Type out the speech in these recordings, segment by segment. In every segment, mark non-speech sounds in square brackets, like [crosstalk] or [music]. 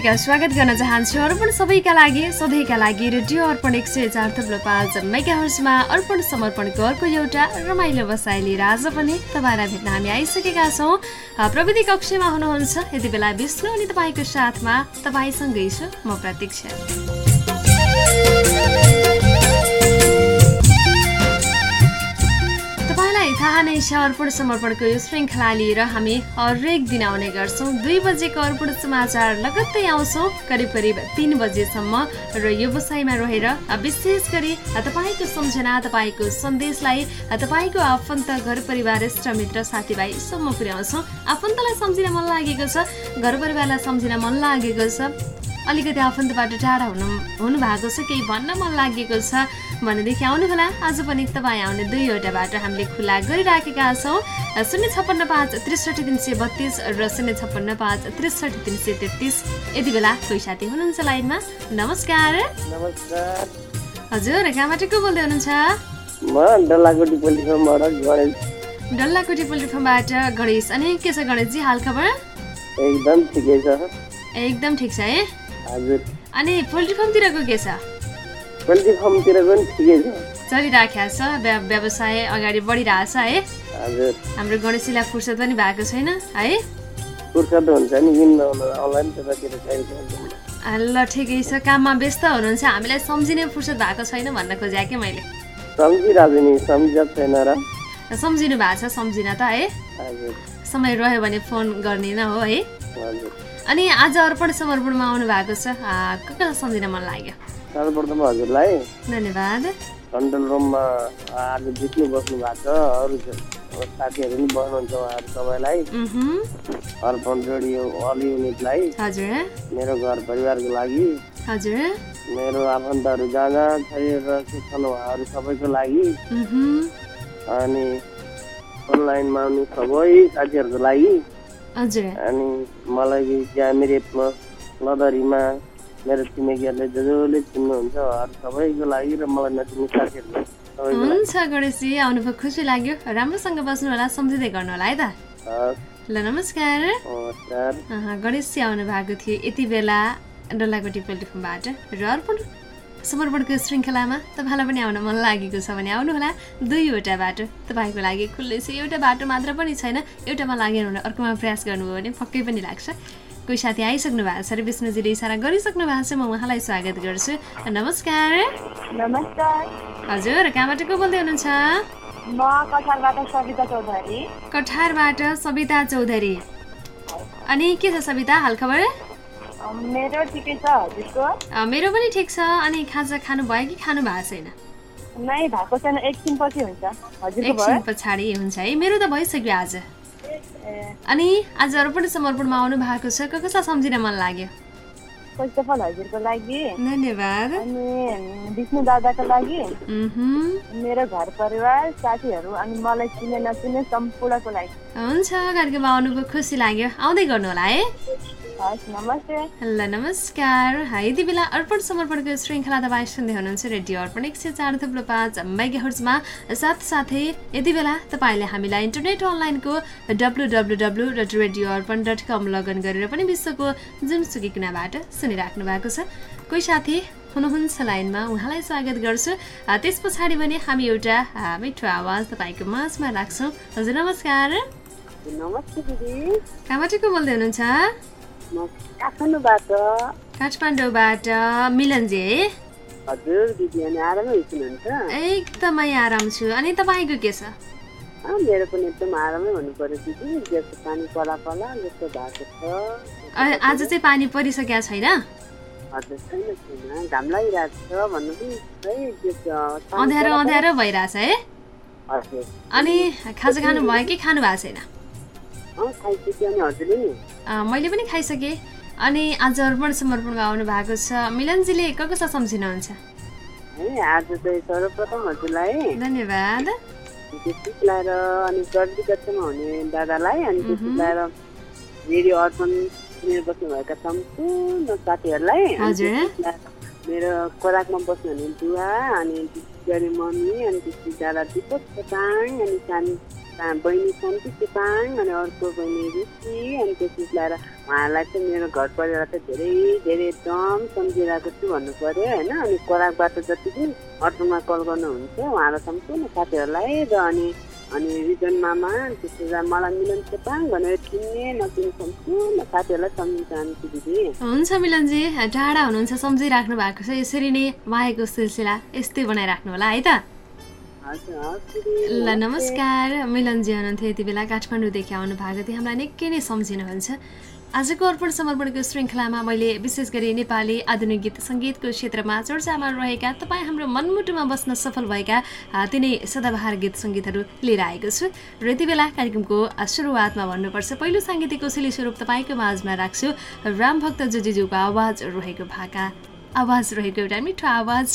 हार्दिक स्वागत गर्न चाहन्छु। अर्पण सबैका लागि सधैँका लागि रेडियो अर्पण एक सय चार थुप्रो पाँच मेगा हर्समा अर्पण समर्पणको अर्को एउटा रमाइलो बसाइ लिएर आज पनि तपाईँलाई भेट्न हामी आइसकेका छौँ। प्रविधि कक्षमा हुनुहुन्छ। यति बेला विष्णु अनि तपाईँको साथमा तपाईँसँगै छु। म प्रतीक्षा। थाहा नै छ अर्पण समर्पणको यो श्रृङ्खला लिएर हामी हरेक दिन आउने गर्छौँ। दुई बजेको अर्पण समाचार लगत्तै आउँछौँ। करिब करिब तिन बजेसम्म र व्यवसायमा रहेर विशेष गरी तपाईँको सम्झना तपाईँको सन्देशलाई तपाईँको आफन्त घर परिवार इष्टमित्र साथीभाइसम्म पुर्याउँछौँ। आफन्तलाई सम्झिन मन लागेको छ घर परिवारलाई सम्झिन मन लागेको छ। अलिकति आफन्तबाट टाढा हुनु हुनु भएको छ केही भन्न मन लागेको छ भनेदेखि आउनुहोला। आज पनि तपाईँ आउने दुईवटा बाटो हामीले खुला गरिराखेका छौँ। शून्य छप्पन्न पाँच त्रिसठी तिन सय बत्तिस र शून्य छप्पन्न पाँच त्रिसठी तिन सय तेत्तिस। यति बेला कोही साथी हुनुहुन्छ लाइनमा? नमस्कार। हजुर कहाँबाट को बोल्दै हुनुहुन्छ? डल्लाकोटी पोल्ट्री फार्मबाट गणेश। अनि के छ गणेशजी हाल खबर? एकदम ठिकै छ। एकदम ठिक छ है हजुर। अनि पोल्ट्री फार्मतिरको के छ? पोल्ट्री फार्मतिर पनि ठिकै छ। चलिराखेको छ व्यवसाय अगाडि बढिरहेछ है? हजुर। हाम्रो गणेशजीलाई फुर्सद पनि भएको छैन है? फुर्सद हुन्छ नि ल ठिकै छ काममा व्यस्त हुनुहुन्छ हामीलाई सम्झिने फुर्सद भएको छैन भन्न खोजेँ कि मैले? सम्झिरहेको नि सम्झ छैन र। सम्झिनु भएको छ सम्झिन त है? समय रह्यो भने फोन गर्ने न हो है? अनि आज अर्पण समर्पणमा आउनु भएको छ कसलाई सम्झिन मन लाग्यो? सर्वप्रथम हजुरलाई। धन्यवाद। कन्ट्रोल रुममा आज जित्नु बस्नु भएको छ अरू साथीहरू पनि बस्नुहुन्छ उहाँहरू सबैलाई। अर्पण रेडियो अल युनिटलाई। हजुर। मेरो घर परिवारको लागि। हजुर। मेरो आफन्तहरू जहाँ जहाँ छन् उहाँहरू सबैको लागि। अनि अनलाइनमा आउने सबै साथीहरूको लागि। अनि मलाई त्यहाँ मेरो लदरीमा मेरो छिमेकीहरूले जो जसले चिन्नुहुन्छ उहाँहरू सबैको लागि र मलाई नचिन्ने साथीहरूलाई हुन्छ गणेशजी आउनुभयो खुसी लाग्यो। राम्रोसँग बस्नु होला सम्झिँदै गर्नु होला है त। ल नमस्कार। गणेशजी आउनु भएको थियो यति बेला डल्लाकोटी प्लेटफर्मबाट र अर्पण? समर्पणको श्रृङ्खलामा तपाईँलाई पनि आउन मन लागेको छ भने आउनुहोला दुईवटा बाटो। तपाईँको लागि खुल्लै छ एउटा बाटो मात्र पनि छैन एउटामा लागेन भने अर्कोमा प्रयास गर्नुभयो भने पक्कै पनि लाग्छ। कोही साथी आइसक्नु भएको छ र विष्णुजीले इसारा गरिसक्नु भएको छ म उहाँलाई स्वागत गर्छु। नमस्कार। नमस्कार। हजुर कहाँबाट को बोल्दै हुनुहुन्छ? कठारबाट सविता चौधरी। अनि के छ सविता हालखबर? मेरो ठिकै छ हजुरको मेरो पनि ठिक छ अनि खाजा खानु भयो कि खानु भएको छैन? नै भएको छैन एकछिन पछि हुन्छ एकछिन पछाडि हुन्छ है मेरो त भइसक्यो आज। अनि आज अर्पण समर्पणमा आउनु भएको छ कसलाई सम्झिन मन लाग्यो? हजुरको लागि। धन्यवाद। अनि विष्णु दादाको लागि। मेरो घर परिवार साथीहरू अनि मलाई चिने नचिने सम्पूर्णको लागि। हुन्छ कार्यक्रममा आउनुभयो खुसी लाग्यो। आउँदै गर्नु होला है। ल नमस्कार यति बेला अर्पण समर्पणको श्रृङ्खला तपाईँ सुन्दै हुनुहुन्छ रेडियो अर्पण एक सय चार थुप्रो पाँच मेगाहर्जमा साथसाथै यति बेला तपाईँले हामीलाई इन्टरनेट अनलाइनको W W W dot radio Arpan dot com login गरेर पनि विश्वको जुनसुकी कुनाबाट सुनिराख्नु भएको छ कोही साथी हुनुहुन्छ लाइनमा उहाँलाई स्वागत गर्छु त्यस पछाडि भने हामी एउटा मिठो आवाज तपाईँको माझमा राख्छौँ हजुर नमस्कार नमस्ते दिदी कहाँबाट को बोल्दै हुनुहुन्छ काठमाडौँबाट काठमाडौँबाट मिलनजी है हजुर दिदी अनि आरामै हुनुहुन्छ? एकदमै आराम छु। अनि तपाईँको के छ? मेरो पनि एकदम आरामै हुनु पर्यो दिदी। जस्तो पानी पला पला जस्तो भएको छ। आज चाहिँ पानी परिसकेको छैन? हजुर छैन छैन। घाम लागिरहेको छ भन्नु पनि है अँध्यारो अँध्यारो भइरहेछ है? अनि खाजा खानु भयो कि खानु भएको छैन? मैले पनि खाइसकेँ। अनि आज अर्पण समर्पणमा आउनु भएको छ। मिलनजीले क कसलाई सम्झिनुहुन्छ धन्यवाद। अनि गर्दी कक्षामा हुने दादालाई अनि त्यसपछि लगाएर रेडियो अर्पण सुनेर बस्नुभएका सम्पूर्ण साथीहरूलाई मेरो खोराकमा बस्नुहुने बुवा अनि मम्मी अनि त्यसपछि दादा दिपक अनि सानी बहिनी सन्ती चेपाङ अनि अर्को बहिनी रुचि अनि त्यसपछि लगाएर उहाँलाई चाहिँ मेरो घर परिवार चाहिँ धेरै धेरै एकदम सम्झिरहेको छु भन्नु पऱ्यो होइन अनि कोराकबाट जति पनि अटोमा कल गर्नुहुन्छ उहाँलाई सम्पूर्ण साथीहरूलाई र अनि अनि रिजन मामा त्यसो मलाई मिलन चेपाङ भनेर चिन्ने नचिन्ने सम्पूर्ण साथीहरूलाई सम्झिन चाहन्छु दिदी हुन्छ मिलनजी टाढा हुनुहुन्छ सम्झिराख्नु भएको छ यसरी नै मायाको सिलसिला यस्तै बनाइराख्नु होला है त ल नमस्कार। मिलनजी हुनुहुन्थ्यो यति बेला काठमाडौँदेखि आउनु भएको थियो हामीलाई निकै नै सम्झिनुहुन्छ आजको अर्पण समर्पणको श्रृङ्खलामा मैले विशेष गरी नेपाली आधुनिक गीत सङ्गीतको क्षेत्रमा चर्चामा रहेका तपाईँ हाम्रो मनमुटुमा बस्न सफल भएका तिनै सदाबहार गीत सङ्गीतहरू लिएर आएको छु। र यति बेला कार्यक्रमको सुरुवातमा भन्नुपर्छ पहिलो साङ्गीतिक कौशली स्वरूप तपाईँको माझमा राख्छु। रामभक्त जुजीज्यूको आवाज रहेको भाका। आवाज रहेको एउटा मिठो आवाज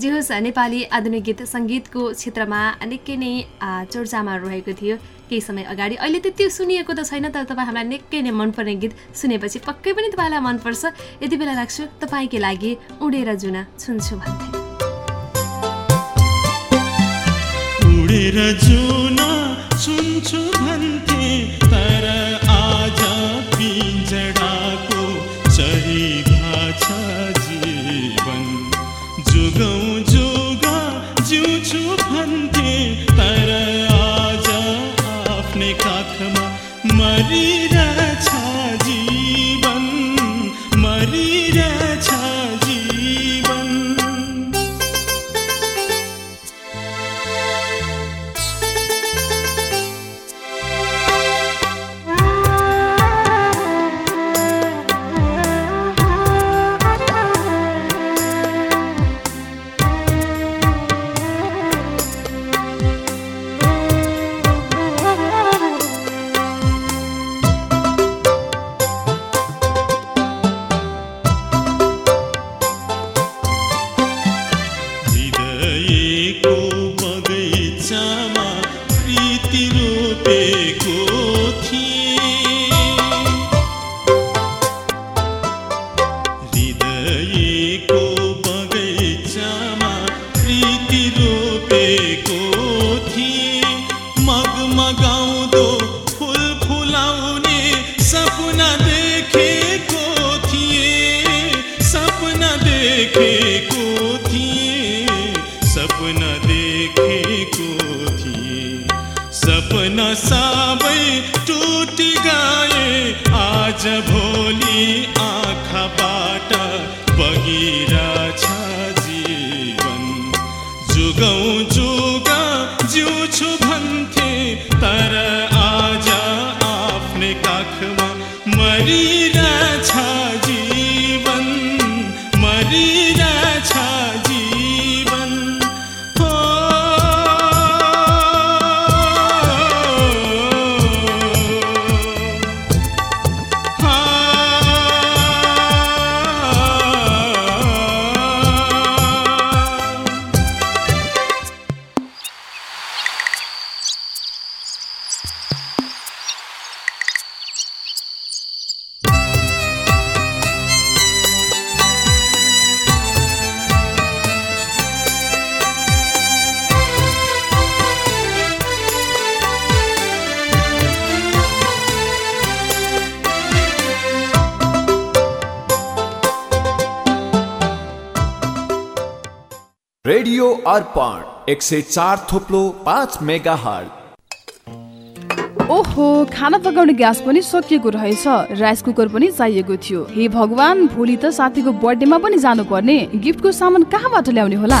जे होस् नेपाली आधुनिक गीत सङ्गीतको क्षेत्रमा निकै नै चर्चामा रहेको थियो केही समय अगाडि। अहिले त्यति सुनिएको त छैन तर तपाईँ हामीलाई निकै नै मनपर्ने गीत सुनेपछि पक्कै पनि तपाईँलाई मनपर्छ। यति बेला राख्छु तपाईँकै लागि उडेर जुन सुन्छु भन्थे उडेर जुन सुन्छु भन्थे Maria. एक सय चार थोप्लो पाँच मेगा ओहो खाना पकाउने ग्यास पनि सकिएको रहेछ। राइस कुकर पनि चाहिएको थियो। हे भगवान भोलि त साथीको बर्थडेमा पनि जानुपर्ने। गिफ्टको सामान कहाँबाट ल्याउने होला?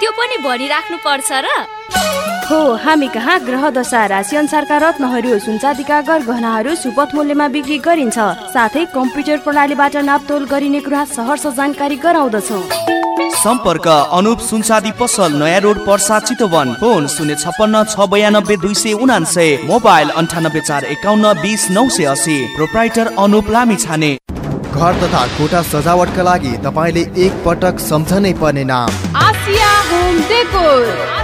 त्यो पनि भनिराख्नु पर्छ र। हो हामी कहाँ ग्रह दशा राशि अनुसारका रत्नहरू सुनचाँदीका गरगहनाहरू सुपथ मूल्यमा बिक्री गरिन्छ। साथै कम्प्युटर प्रणालीबाट नापतोल गरिने कुरा सहरर्ष जानकारी गराउँदछौ। सम्पर्क अनुप सुनसादी पसल नयाँ रोड पर्सा चितवन। फोन शून्य छप्पन्न छ बयानब्बे दुई सय उनान्सय मोबाइल अन्ठानब्बे चार एकाउन्न बिस नौ सय असी प्रोप्राइटर अनुप लामी छाने घर तथा कोठा सजावटका लागि तपाईँले एक पटक सम्झनै पर्ने नाम। आसिया होम डेकोर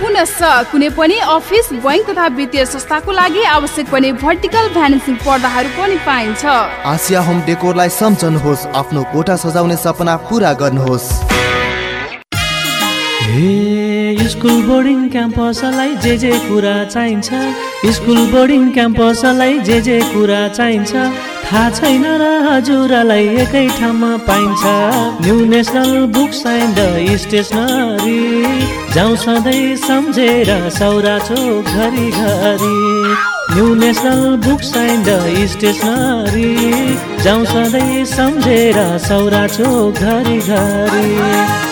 पुनश कुनै पनि अफिस बैङ्क तथा वित्तीय संस्थाको लागि आवश्यक पर्ने भर्टिकल भ्यानेसिङ पर्दाहरू पनि पाइन्छ। आसिया होम डेकोरलाई सम्झनुहोस् आफ्नो कोठा सजाउने सपना पुरा गर्नुहोस्। हे स्कुल बोर्डिङ क्याम्पसलाई जे जे कुरा चाहिन्छ। स्कुल बोर्डिङ क्याम्पसलाई जे जे कुरा चाहिन्छ। थाहा छैन र हजुरलाई एकै ठाउँमा पाइन्छ। New national book and stationery जाउँ सधैँ सम्झेर सौरा चोक घरि घरि new national books and stationery जाउँ सधैँ सम्झेर सौरा चोक घरि घरि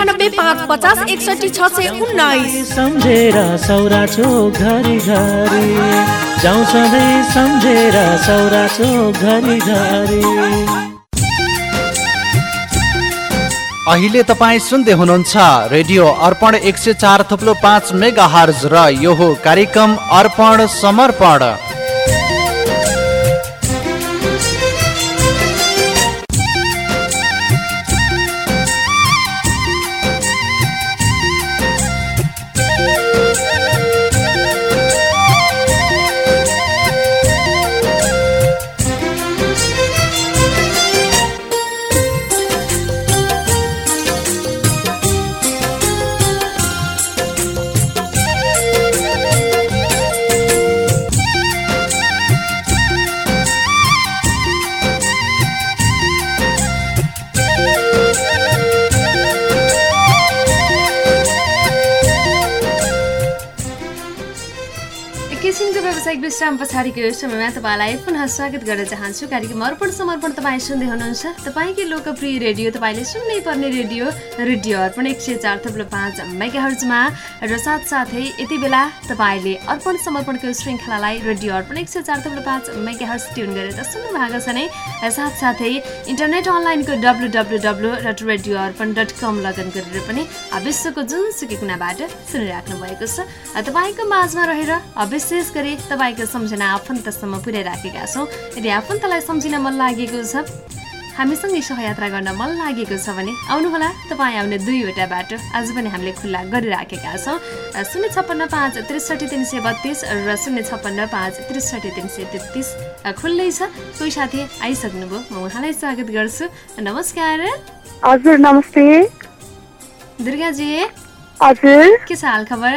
पाँच पचास एकसठी छ सय उन्नाइस। सम्झेर सौरा चोक घरि घरि। जाउँ सधैँ सम्झेर सौरा चोक घरि घरि। अहिले तपाईँ सुन्दै हुनुहुन्छ रेडियो अर्पण एक सय चार थप्लो पाँच मेगा हर्ज र यो हो कार्यक्रम अर्पण समर्पण। विश्राम पछाडिको यो समयमा तपाईँलाई पुनः स्वागत गर्न चाहन्छु। कार्यक्रम अर्पण समर्पण तपाईँ सुन्दै हुनुहुन्छ। तपाईँकै लोकप्रिय रेडियो तपाईँले सुन्नै पर्ने रेडियो रेडियो अर्पण एक सय चार थप्लो पाँच मेगाहर्जमा र साथसाथै यति बेला तपाईँले अर्पण समर्पणको श्रृङ्खलालाई रेडियो अर्पण एक सय चार थप्लो पाँच मेगाहर्ज ट्युन गरेर सुन्नु भएको छ नै। साथसाथै इन्टरनेट अनलाइनको W W W dot radio Arpan dot com login गरेर पनि विश्वको जुनसुकै कुनाबाट सुनिराख्नु भएको छ। तपाईँको माझमा रहेर विशेष गरी तपाईँको सम्झना आफन्तसम्म पुर्याइराखेका छौँ। यदि आफन्तलाई सम्झिन मन लागेको छ हामीसँगै सहयात्रा गर्न मन लागेको छ भने आउनुहोला तपाईँ आउने दुईवटा बाटो आज पनि हामीले खुल्ला गरिराखेका छौँ। शून्य छप्पन्न पाँच त्रिसठी तिन सय बत्तिस र शून्य छप्पन्न पाँच त्रिसठी तिन सय तेत्तिस खुल्लै छ। कोही साथी आइसक्नुभयो म उहाँलाई स्वागत गर्छु। नमस्कार। हजुर नमस्ते। दुर्गाजी। हजुर। के छ हाल खबर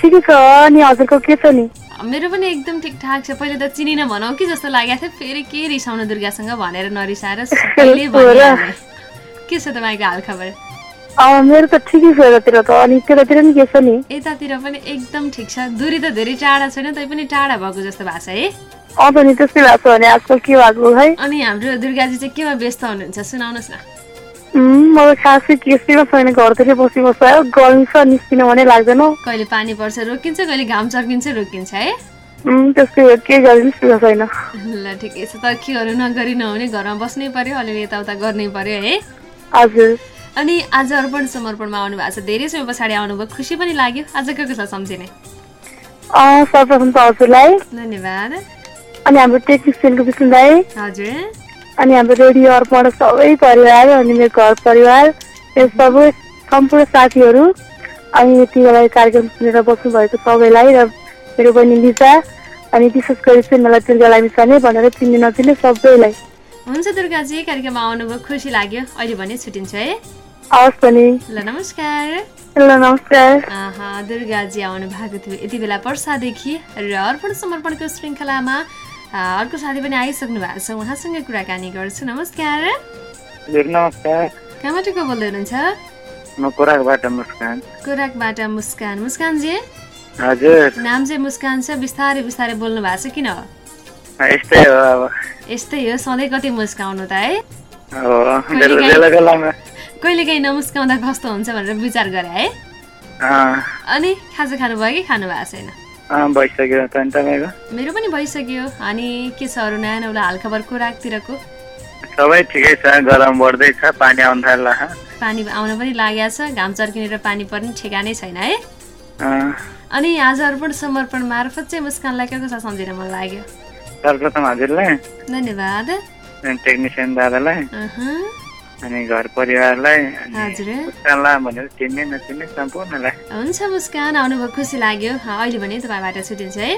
ठिकै छ। अनि हजुरको के छ नि? मेरो पनि एकदम ठिकठाक छ। पहिले त चिनिन भनौँ कि जस्तो लागेको थियो फेरि के रिसाउनु दुर्गासँग भनेर नरिसाएर। [laughs] के छ तपाईँको हाल खबर? मेरो त ठिकै छ यतातिर त अनि त्यतातिर नि के छ नि? यतातिर पनि एकदम ठिक छ। दूरी त धेरै टाढा छैन तै पनि टाढा भएको जस्तो भएको छ है। अँ त नि त्यस्तै भएको छ भने आजकल के भएको है? अनि हाम्रो दुर्गाजी चाहिँ केमा व्यस्त हुनुहुन्छ सुनाउनुहोस् न। त खासै केसैमा छैन घरतिरै बसी बस्यो गर्मी छ निस्किन भने लाग्दैन कहिले पानी पर्छ रोकिन्छ कहिले घाम चर्किन्छ रोकिन्छ है त्यस्तै हो के गरे निस्किन छैन ल ठिकै छ त के गर्नु नगरी नहुने घरमा बस्नै पर्यो अलिअलि यताउता गर्नै पर्यो है हजुर अनि आज अर्पण समर्पणमा आउनु भएको छ धेरै समय पछाडि आउनुभयो खुसी पनि लाग्यो आज को कसलाई सम्झिने सर्वप्रथम त हजुरलाई धन्यवाद अनि हाम्रो टेक्निसियनको विष्णु दाई हजुर अनि हाम्रो रेडियो अर्पण सबै परिवार अनि मेरो घर परिवार सबै सम्पूर्ण साथीहरू अनि यति बेला कार्यक्रम सुनेर बस्नु भएको सबैलाई र मेरो बहिनी लिजा अनि विशेष गरी चाहिँ मलाई दुर्गा मिसा नै भनेर चिन्ने नचिन्ने सबैलाई। हुन्छ दुर्गाजी कार्यक्रममा आउनुभयो खुसी लाग्यो। अहिले भने छुट्टिन्छ है? हवस् पनि ल नमस्कार। ल नमस्कार। दुर्गाजी आउनु भएको थियो यति बेला पर्सादेखि र अर्पण समर्पणको श्रृङ्खलामा अर्को साथी पनि आइसक्नु भएको छ उहाँसँग कुराकानी गर्छु। नमस्कार। नमस्कार। कहाँबाट को बोल्दै हुनुहुन्छ? कोराकबाट मुस्कान। मुस्कानजी? नाम चाहिँ मुस्कान छ बिस्तारै बिस्तारै बोल्नु भएको छ किन? यस्तै हो अब। यस्तै हो सधैँ कति मुस्काउनु त है? हो बेला बेला बेलामा। कहिले काहीँ नमुस्काउँदा कस्तो हुन्छ भनेर विचार गरे है? अनि खाजा खानुभयो कि खानु भएको छैन? भइसक्यो त तपाईँको? मेरो पनि भइसक्यो। अनि के छ अरू नयाँ नौला हालखबर खोराकतिरको? सबै ठिकै छ गरम बढ्दैछ पानी आउनु थाल्ला पानी आउन पनि लागेको छ घाम चर्किनेर पानी पर्ने ठेगानै छैन है? अनि आज अर्पण समर्पण मार्फत चाहिँ मुस्कानलाई के कसो सम्झिन मन लाग्यो। सर्वप्रथम हजुरलाई। धन्यवाद। टेक्निसियन दादालाई। अनि घर परिवारलाई भनेर चिन्ने नचिन्ने सम्पूर्णलाई। हुन्छ मुस्कान। आउनुभयो खुसी लाग्यो। अहिले भने तपाईँबाट छुट्टिन्छ है।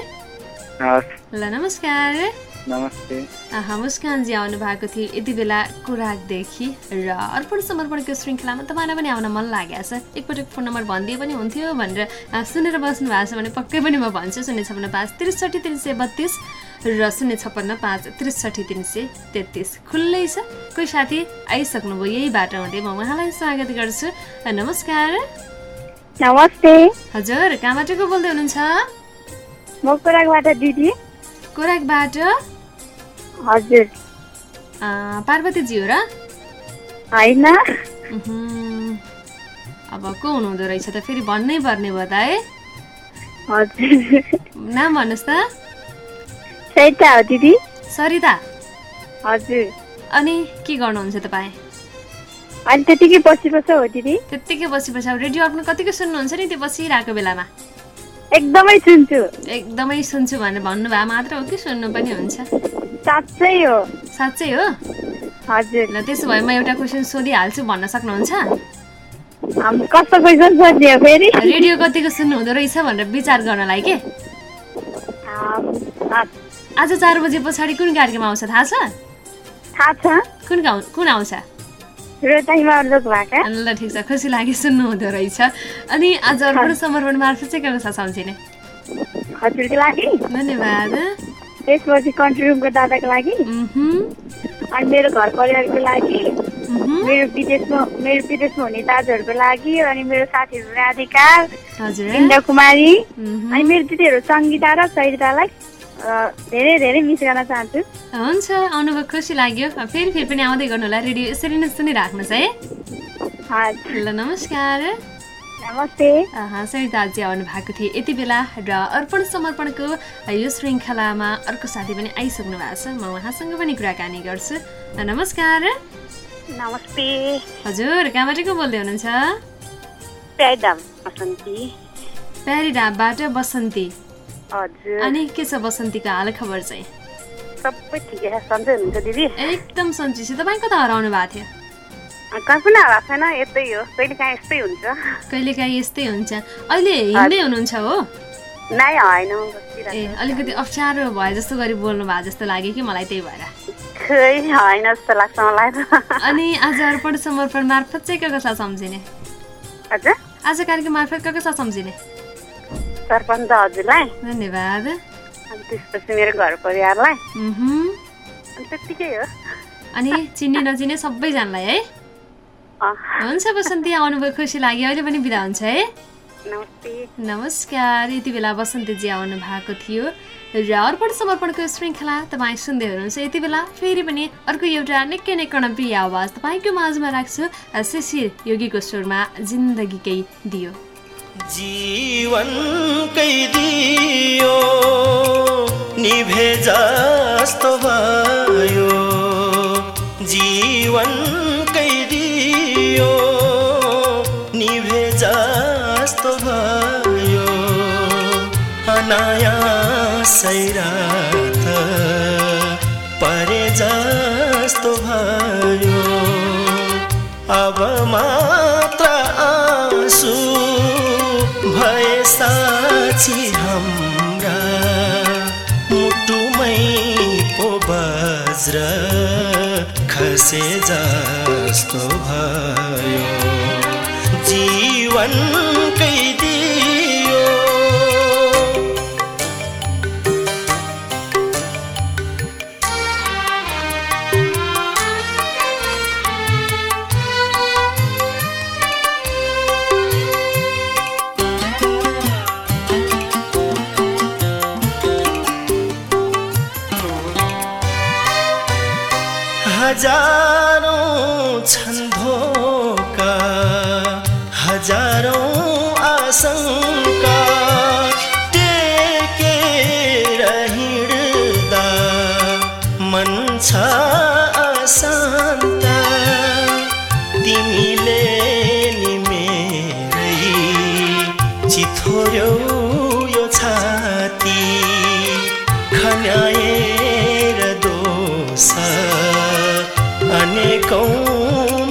ल नमस्कार। नमस्ते। मुस्कानजी आउनु भएको थियो यति बेला कुराकदेखि र अर्पण समर्पणको श्रृङ्खलामा तपाईँलाई पनि आउन मन लागेको छ। एकपटक फोन नम्बर भनिदिए पनि हुन्थ्यो भनेर सुनेर बस्नु भएको छ भने पक्कै पनि म भन्छु। शून्य छपन्न पाँच त्रिसठी तिन सय बत्तिस। र शून्य छप्पन्न पाँच त्रिसठी तिन सय तेत्तिस। खुल्लै छ। कोही साथी आइसक्नुभयो यही बाटो हुँदै म उहाँलाई स्वागत गर्छु नमस्कार। नमस्ते। हजुर कहाँबाट को बोल्दै हुनुहुन्छ? म कोराकबाट दिदी। कोराकबाट हजुर। अ, पार्वतीजी हो र? होइन। अब को हुनुहुँदो रहेछ त फेरि भन्नै पर्ने भयो त है। हजुर। नाम भन्नुहोस् त। सरिता हो दिदी। सरिता। हजुर। अनि के गर्नुहुन्छ तपाईँ? अनि त्यतिकै बसी बस्छ हो दिदी। त्यत्तिकै बसी बसी रेडियो अर्पण कतिको सुन्नुहुन्छ नि त्यो बसिरहेको बेलामा? एकदमै सुन्छु। एकदमै सुन्छु भनेर भन्नुभयो। मात्र हो कि सुन्नु पनि हुन्छ। साँच्चै हो। साँच्चै हो? हजुर। ल त्यसो भए म एउटा क्वेसन सोधिहाल्छु। भन्न सक्नुहुन्छ? कस्तो क्वेसन सोध्यो फेरि? रेडियो कतिको सुन्नु हुँदो रहेछ भनेर विचार गर्नलाई के? आज चार बजे पछाडि कुन कार्यक्रम आउँछ? थाहा छ? थाहा छ। कुन कुन आउँछ? ल ठिक छ। खुसी लाग्यो सुन्नु हुँदो रहेछ। अनि आज अर्पण समर्पण मार्फत चाहिँ के छ सम्झिने धन्यवाद। त्यसपछि कन्ट्री रुमको दादाको लागि। अनि मेरो घर परिवारको लागि। मेरो विदेशमा मेरो विदेशमा हुने दाजुहरूको लागि। अनि मेरो साथीहरू राधिका इन्द्र कुमारी अनि मेरो दिदीहरू सङ्गीता र सरितालाई धेरै धेरै मिस गर्न चाहन्छु। हुन्छ आउनुभयो खुसी लाग्यो। फेरि फेरि पनि आउँदै गर्नु होला। रेडियो यसरी नै सुनिराख्नुहोस् है। ल नमस्कार। नमस्ते। सरिताजी आउनु भएको थियो यति बेला र अर्पण समर्पणको यो श्रृङ्खलामा अर्को साथी पनि आइसक्नु भएको छ। म उहाँसँग पनि कुराकानी गर्छु। नमस्कार। नमस्ते। हजुर कहाँबाट को बोल्दै हुनुहुन्छ? बसन्ती। अनि के छ बसन्तीको हाल खबर चाहिँ? सबै ठिकै छ। सन्चै हुनुहुन्छ दिदी? एकदम सन्चै छु। तपाईँ कता हराउनु भएको थियो? कहाँ पनि हराएको छैन। यतै हो। कहिले काहीँ यस्तै हुन्छ? यस्तै हुन्छ। अहिले हिँड्दै हुनुहुन्छ हो? ए अलिकति अप्ठ्यारो भए जस्तो गरी बोल्नु भएको जस्तो लाग्यो कि मलाई त्यही भएर? होइन जस्तो लाग्छ मलाई अनि आज अर्पण समर्पण मार्फत चाहिँ के कसलाई सम्झिने? आज कार्यक्रम मार्फत के कसलाई सम्झिने? सरपञ्च हजुरलाई धन्यवाद अनि त्यसपछि मेरो घर परिवारलाई। अनि त्यत्तिकै हो अनि चिन्ने नचिन्ने सबैजनालाई है हुन्छ बसन्ती आउनुभयो खुसी लाग्यो अहिले पनि बिदा हुन्छ है नमस्कार यति बेला बसन्तीजी आउनु भएको थियो र अर्पण समर्पणको श्रृङ्खला तपाईँ सुन्दै हुनुहुन्छ यति बेला फेरि पनि अर्को एउटा निकै नै कर्णप्रिय आवाज तपाईँको माझमा राख्छु शिशिर योगीको स्वरमा जिन्दगीकै दियो जीवनकै दियो निभे जस्तो भयो। जीवनकै दियो निभे जस्तो भयो। नयाँ सैरात परे जस्तो भयो। अब बज्र खसे जस्तो भयो। जीवनकै हजारौँ छन् धोका हजारौँ आशङ्का टेकेर हिँड्दा मन छ अशान्त तिमीले नि मेरै चिथोर्यौ यो छाती खनाएर दोसा।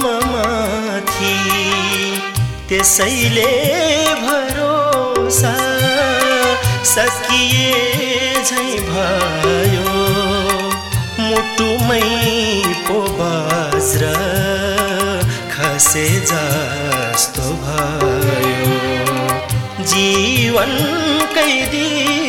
माथि त्यसैले भरोसा सकिए झै भयो मुटुमै पो बज्र खसे जस्तो भयो जीवन कैदी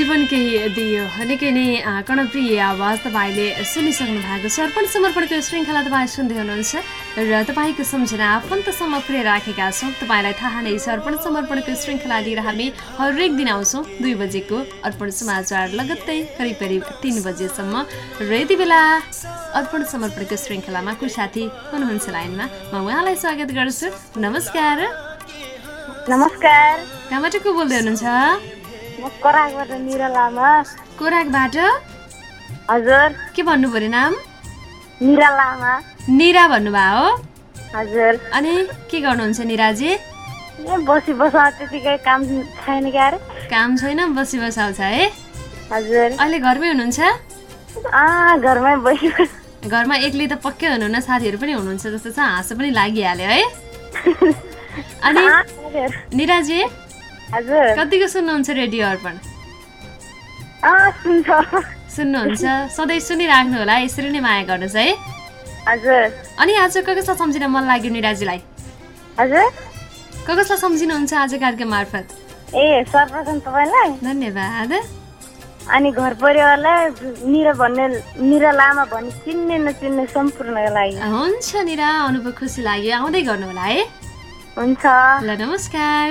दियो जीवनकै दियो निकै नै कर्णप्रिय आवाज तपाईँले सुनिसक्नु भएको छ। अर्पण समर्पणको श्रृङ्खला तपाईँ सुन्दै हुनुहुन्छ र तपाईँको सम्झना आफन्तसम्म पुर्याइ राखेका छौँ। तपाईँलाई थाहा नै छ अर्पण समर्पणको श्रृङ्खला लिएर हामी हरेक दिन आउँछौँ दुई बजेको अर्पण समाचार। लगत्तै करिब करिब तिन बजेसम्म र यति बेला अर्पण समर्पणको श्रृङ्खलामा कोही साथी हुनुहुन्छ लाइनमा म उहाँलाई स्वागत गर्छु। नमस्कार। नमस्कार। कहाँबाट को बोल्दै हुनुहुन्छ? कराकबाट निरा लामा। कोराकबाट हजुर। के भन्नु पर्यो नाम? निरा लामा। निरा भन्नुभयो? हो हजुर। अनि के गर्नुहुन्छ निराजी? बसी बस त्यतिकै काम छैन क्या अरे। काम छैन बसी बसाउँछ है। हजुर। अहिले घरमै हुनुहुन्छ? आ घरमै बसी घरमा एक्लै त पक्कै हुनुहुन्न साथीहरू पनि हुनुहुन्छ जस्तो छ हाँसो पनि लागिहाल्यो है। [laughs] अनि निराजी हजुर। कतिको सुन्नुहुन्छ रेडियो अर्पण? सुन्नुहुन्छ। सधैँ सुनिराख्नु होला यसरी नै माया गर्नुहोस् है। हजुर। अनि आज क कसलाई सम्झिन मन लाग्यो निराजीलाई? हजुर। कसलाई सम्झिनुहुन्छ आज कार्यक्रम मार्फत? ए सर्वप्रथम तपाईँलाई। धन्यवाद। अनि घर परिवारलाई निरा भन्ने निरा लामा भन्ने चिन्ने नचिन्ने सम्पूर्णको लागि हुन्छ निरा अनुभव खुसी लाग्यो। आउँदै गर्नु होला है। हुन्छ। ल नमस्कार।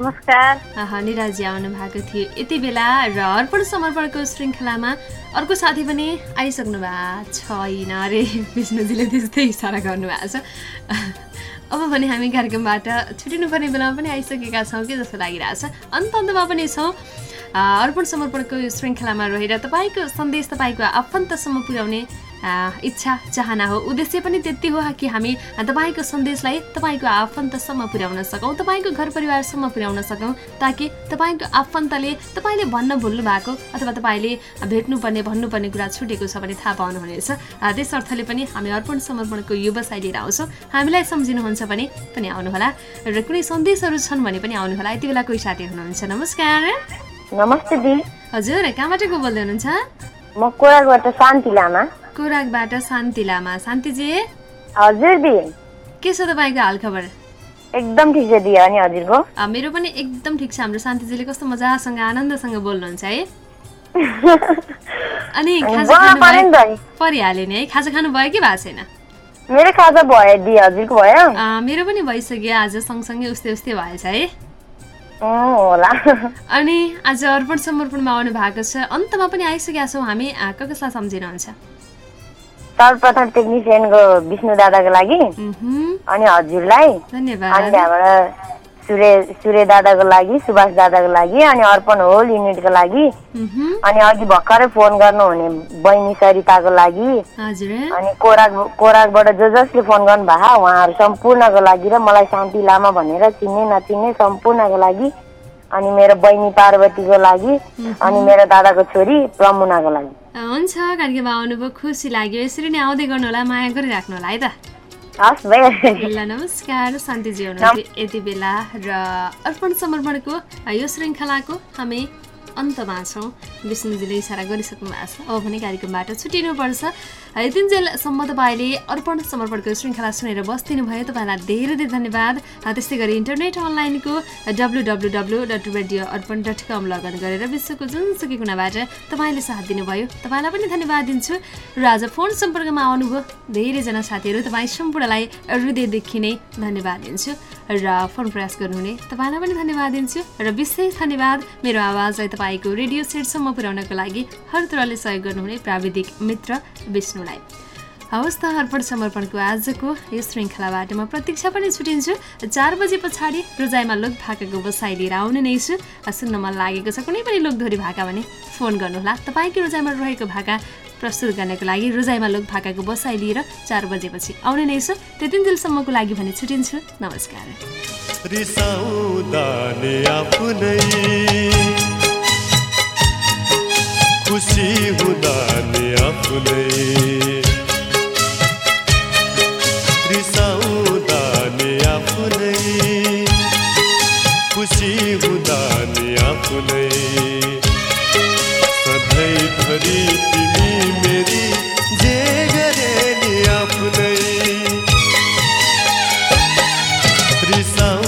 नमस्कार। निराजी आउनु भएको थियो। यति बेला र अर्पण समर्पणको श्रृङ्खलामा अर्को साथी पनि आइसक्नु भएको छैन अरे। विष्णुजीले त्यस्तै इसारा गर्नुभएको छ। अब भने हामी कार्यक्रमबाट छुटिनुपर्ने बेलामा पनि आइसकेका छौँ कि जस्तो लागिरहेछ। अन्त अन्तमा पनि छौँ। अर्पण समर्पणको श्रृङ्खलामा रहेर तपाईँको सन्देश तपाईँको आफन्तसम्म पुर्याउने इच्छा चाहना हो उद्देश्य पनि त्यति हो कि हामी तपाईँको सन्देशलाई तपाईँको आफन्तसम्म पुर्याउन सकौँ तपाईँको घर परिवारसम्म पुर्याउन सकौँ ताकि तपाईँको आफन्तले तपाईँले भन्न भुल्नु भएको अथवा तपाईँले भेट्नुपर्ने भन्नुपर्ने कुरा छुटेको छ भने थाहा पाउनुहुनेछ त्यस अर्थले पनि हामी अर्पण समर्पणको व्यवसाय लिएर आउँछौँ। हामीलाई सम्झिनुहुन्छ भने पनि आउनुहोला र कुनै सन्देशहरू छन् भने पनि आउनुहोला। यति बेला कोही साथी हुनुहुन्छ। नमस्कार। नमस्ते दी। हजुर कहाँबाट को बोल्दै हुनुहुन्छ? म कोराकबाट शान्ति लामा। कोराकबाट शान्ति लामा। शान्तिजी? हजुर दी के छ तपाईँको हालखबर एकदम ठिक छ दी अनि हजुरको। मेरो पनि एकदम ठिक छ। हाम्रो शान्तिजीले कस्तो मजासँग आनन्दसँग बोल्नुहुन्छ है। [laughs] अनि खाजा खानु परिहाल्यो नि है। खाजा खानु भयो कि भएको छैन? मेरो खाजा भयो दी हजुरको भयो। मेरो पनि भइसक्यो। आज सँगसँगै उस्तै उस्तै भएछ है। होला। अनि आज अर्पण समर्पणमा आउनु भएको छ। अन्तमा पनि आइसकेका छौँ हामी। क कसलाई सम्झिनुहुन्छ? सर्वप्रथम टेक्निसियनको विष्णु दादाको लागि। अनि हजुरलाई। धन्यवाद। सूर्य सूर्य दादाको लागि सुभाष दादाको लागि अनि अर्पण होल युनिटको लागि अनि अघि भर्खरै फोन गर्नुहुने बहिनी सरिताको लागि अनि कोराक कोराकबाट जो जसले फोन गर्नु भएको उहाँहरू सम्पूर्णको लागि र मलाई शान्ति लामा भनेर चिन्ने नचिन्ने सम्पूर्णको लागि अनि मेरो बहिनी पार्वतीको लागि अनि मेरो दादाको छोरी प्रमुनाको लागि हुन्छ कार्यक्रममा आउनुभयो खुसी लाग्यो यसरी नै आउँदै गर्नु होला माया गरिराख्नु होला है त ल नमस्कार शान्तिजी हुनुहुन्थ्यो यति बेला र अर्पण समर्पणको यो श्रृङ्खलाको हामी अन्तमा छौँ। विष्णुजीले इसारा गरिसक्नु भएको छ। अब भने कार्यक्रमबाट छुट्टिनुपर्छ अ, यतिन्जेलसम्म तपाईँले अर्पण समर्पणको श्रृङ्खला सुनेर बस्दिनु भयो तपाईँलाई धेरै धेरै धन्यवाद। त्यस्तै गरी इन्टरनेट अनलाइनको W W W dot radio Arpan dot com login गरेर विश्वको जुनसुकै कुनाबाट तपाईँले साथ दिनुभयो। तपाईँलाई पनि धन्यवाद दिन्छु। र आज फोन सम्पर्कमा आउनुभयो। धेरैजना साथीहरू तपाईँ सम्पूर्णलाई हृदयदेखि नै धन्यवाद दिन्छु। र फोन प्रयास गर्नुहुने तपाईँलाई पनि धन्यवाद दिन्छु र विशेष धन्यवाद मेरो आवाजलाई तपाईँको रेडियो सेटसम्म पुर्याउनको लागि हर तरहले सहयोग गर्नुहुने प्राविधिक मित्र विष्णुलाई। हवस् त अर्पण समर्पणको आजको यो श्रृङ्खलाबाट म प्रतीक्षा पनि छुटिन्छु। चार बजे पछाडि रोजाइमा लोक भाकाको बसाइ लिएर आउने नै छु। सुन्न मन लागेको छ कुनै पनि लोकधोरी भाका भने फोन गर्नुहोला। तपाईँको रोजाइमा रहेको भाका प्रस्तुत गर्नको लागि रोजाइमा लोक भाकाको बसाइ लिएर चार बजेपछि आउने नै छु। दिनसम्मको लागि भने छुटिन्छु। नमस्कार। खुसी हुँदा नि आफूलाई सधैँभरि तिमी मेरी जे गरे नि रिसाउँदा